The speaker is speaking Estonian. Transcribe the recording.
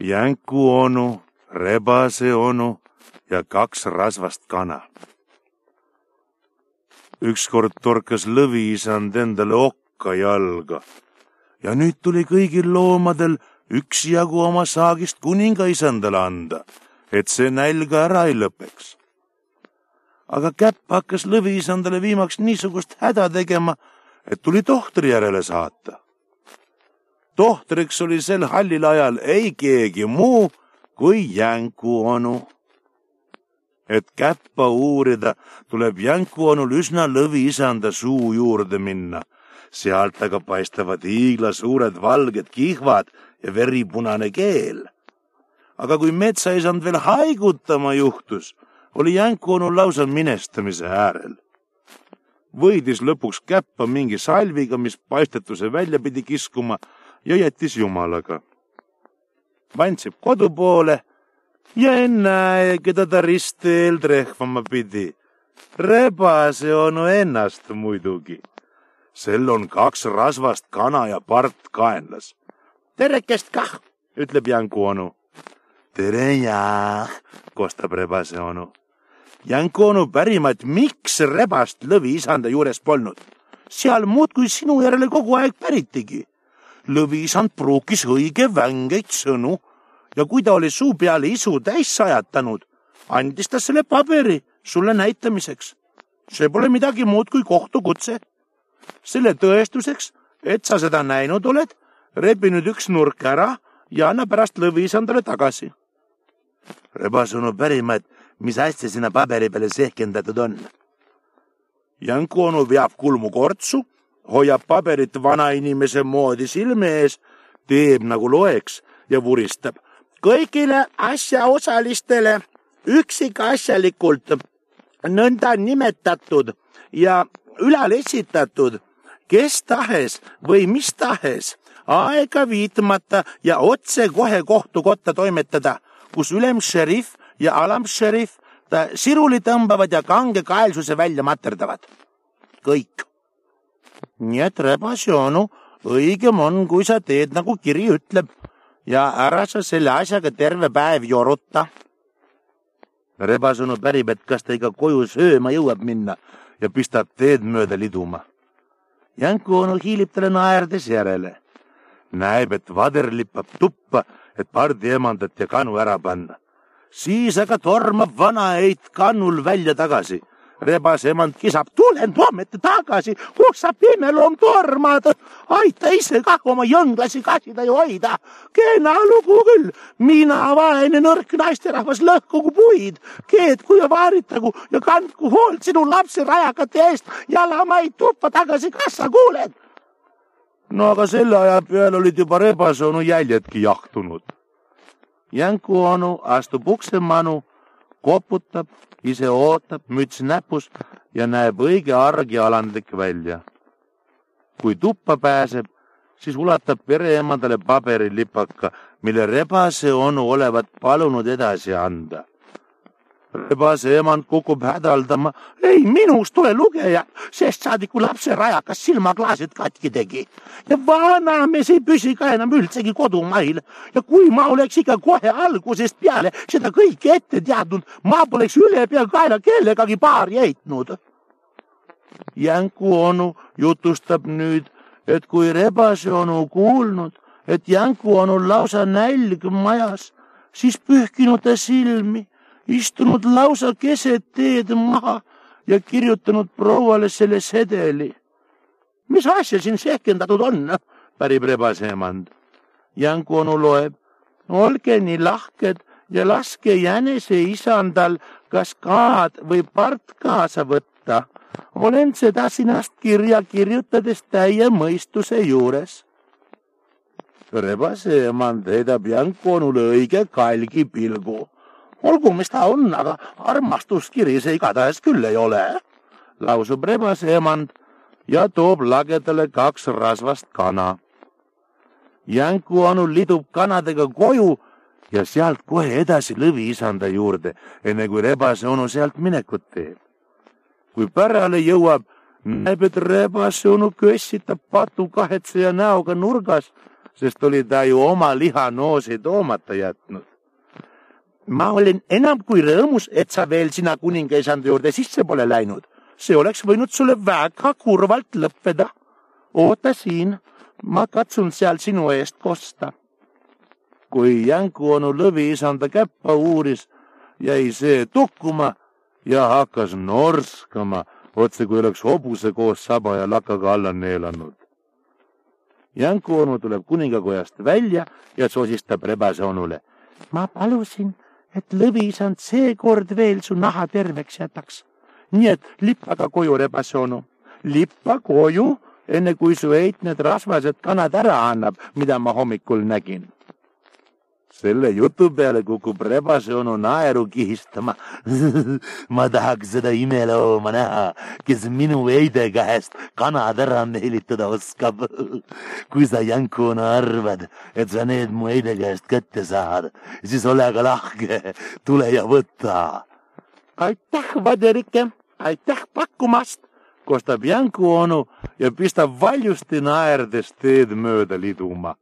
jänku onu, rebase onu ja kaks rasvast kana. ükskord torkas lõviisand endale okka jalga ja nüüd tuli kõigil loomadel üksjagu oma saagist kuningaisandale anda, et see nälga ära ei lõpeks. aga käpp hakkas lõviisandale viimaks niisugust häda tegema, et tuli tohtri järele saata. Tohtriks oli sel hallil ajal ei keegi muu kui Jänku onu et käppa uurida, tuleb jänkuonul üsna lõviisanda suu juurde minna. sealt aga paistavad hiigla suured valged kihvad ja veripunane keel. aga kui metsaisand veel haigutama juhtus, oli jänkuonul lausa minestamise äärel. võidis lõpuks käppa mingi salviga, mis paistetuse välja pidi kiskuma ja jättis jumalaga. vandsib kodu poole ja ennäe, keda ta ristteel trehvama pidi. rebase onu ennast muidugi. sel on kaks rasvast kana ja part kaenlas. terekest kah, ütleb Janku onu. tere jah, kostab rebase onu. Janku onu pärima, et miks rebast lõviisanda juures polnud. seal muudkui sinu järele kogu aeg päritigi. Lõviisand pruukis õige vängeid sõnu ja kui ta oli suu peale isu täis sajatanud, andis ta selle paberi sulle näitamiseks. see pole midagi muud kui kohtukutse. selle tõestuseks, et sa seda näinud oled, rebi nüüd üks nurk ära ja anna pärast lõviisandale tagasi. rebasõnu pärima, et mis asja sinna paberi peale sehkendatud on. Janku onu veab kulmu kortsu, hoiab paberit vanainimese moodi silme ees, teeb nagu loeks ja vuristab kõigile asjaosalistele üksikasjalikult nõnda nimetatud ja ülal esitatud, kes tahes või mis tahes aega viitmata ja otsekohe kohtukotta toimetada, kus ülemšerif ja alamšerif siruli tõmbavad ja kange kaelsuse välja materdavad. kõik. Nii et rebasjoonu õigem on, kui sa teed, nagu kiri ütleb ja ära sa selle asjaga terve päev joruta. rebasõnu pärib, et kas ta ikka koju sööma jõuab minna ja pistab teed mööda liduma. Janku onu hiilib talle naerdes järele. näeb, et vader lippab tuppa, et pardi emandat ja kanu ära panna. siis aga tormab vana eit kannul välja tagasi rebase emand kisab, tulen Toomete tagasi, kus sa pimeloom tormad. aita ise kah oma jõnglasi kasida ja hoida. kena lugu küll, mina vaene nõrk naisterahvas lõhkugu puid, keetku ja vaaritagu ja kandku hoolt sinu lapse rajakate eest ja lamaid tuppa tagasi, kas sa kuuled? no aga selle aja peale olid juba rebase onu jäljedki jahtunud. Jänku onu astub uksemanu, koputab ise ootab, müts näpus ja näeb õige arg ja alandlik välja. kui tuppa pääseb, siis ulatab pereemadale paberilipaka, mille rebase onu olevat palunud edasi anda rebase emand kukub hädaldama. ei, minust ole lugeja, sest saadiku lapse rajakas silmaklaasid katki tegi. ja vanamees ei püsi ka enam üldsegi kodumail. ja kui ma oleks ikka kohe algusest peale seda kõike ette teadnud, ma poleks ülepeakaela kellegagi paari heitnud. Jänku onu jutustab nüüd, et kui rebase onu kuulnud, et Jänku onu lausa nälg majas, siis pühkinud ta silmi istunud lausa keset teed maha ja kirjutanud prouale selle sedeli. mis asja siin sehkendatud on? pärib rebase emand. Janku onu loeb. olge nii lahked ja laske jänese isandal kas kaad või part kaasa võtta. olen seda sinast kirja kirjutades täie mõistuse juures. rebase emand heidab Janku onule õige kalgi pilgu olgu, mis ta on, aga armastuskiri see igatahes küll ei ole, lausub rebase emand ja toob lagedale kaks rasvast kana. Jänku onu lidub kanadega koju ja sealt kohe edasi lõviisanda juurde, enne kui rebase onu sealt minekut teeb. kui pärale jõuab, näeb, et rebase onu kössitab patu kahetseja näoga nurgas sest oli ta ju oma lihanoosi toomata jätnud. Ma olen enam kui rõõmus, et sa veel sina kuningaisanda juurde sisse pole läinud. see oleks võinud sulle väga kurvalt lõppeda. oota siin, ma katsun seal sinu eest kosta. kui Jänku onu lõviisanda käppa uuris, jäi see tukkuma ja hakkas norskama, otse kui oleks hobuse koos saba ja lakaga alla neelanud. Jänku onu tuleb kuningakojast välja ja sosistab rebase onule. ma palusin, et lõvisand seekord veel su naha terveks jätaks. nii et lippaga koju, rebase onu. lippa koju, enne kui su eit need rasvased kanad ära annab, mida ma hommikul nägin selle jutu peale kukub rebase onu naeru kihistama ma tahaks seda imelooma näha, kes minu eide käest kanad ära meelitada oskab. kui sa, Jankuna, arvad, et sa need mu eide käest kätte saad, siis ole aga lahke, tule ja võta. aitäh, Vaderike, aitäh pakkumast, kostab Janku onu ja pistab valjusti naerdes teed mööda liduma